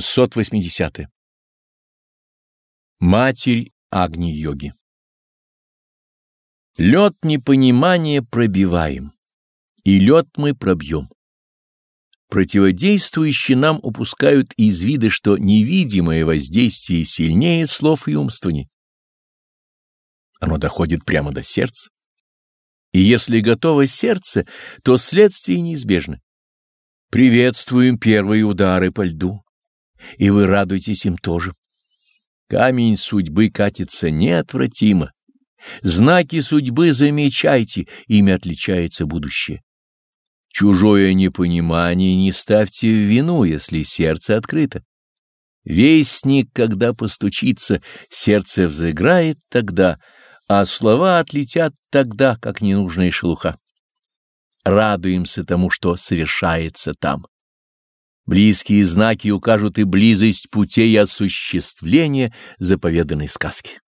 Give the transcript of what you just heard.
680. Матерь Агни-йоги Лед непонимания пробиваем, и лед мы пробьем. Противодействующие нам упускают из вида, что невидимое воздействие сильнее слов и умствований. Оно доходит прямо до сердца. И если готово сердце, то следствие неизбежно. Приветствуем первые удары по льду, и вы радуйтесь им тоже. Камень судьбы катится неотвратимо. Знаки судьбы замечайте, ими отличается будущее. Чужое непонимание не ставьте в вину, если сердце открыто. Вестник, когда постучится, сердце взыграет тогда, а слова отлетят тогда, как ненужная шелуха радуемся тому, что совершается там. Близкие знаки укажут и близость путей осуществления заповеданной сказки.